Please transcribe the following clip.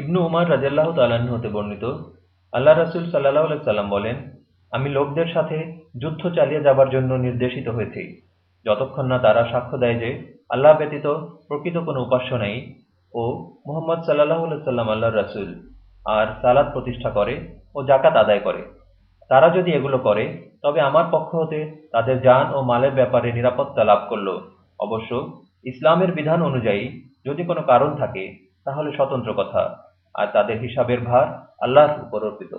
ইবনু উমার রাজিয়াল্লাহ তাল্লাহ্ন হতে বর্ণিত, আল্লাহ রাসুল সাল্লাহ সাল্লাম বলেন, আমি লোকদের সাথে যুদ্ধ চালিয়ে যাবার জন্য নির্দেশিত হয়েছি। যতক্ষণ না তারা সাক্ষ্য দেয় যে আল্লাহ ব্যতীত প্রকৃত কোনো উপাস্য নেই ও মোহাম্মদ সাল্লাহ সাল্লাম আল্লাহ রাসুল, আর সালাদ প্রতিষ্ঠা করে ও জাকাত আদায় করে। তারা যদি এগুলো করে, তবে আমার পক্ষ হতে তাদের যান ও মালের ব্যাপারে নিরাপত্তা লাভ করল। অবশ্য ইসলামের বিধান অনুযায়ী যদি কোনো কারণ থাকে, তাহলে স্বতন্ত্র কথা। আর তাদের হিসাবের ভার আল্লাহর উপর অর্পিত।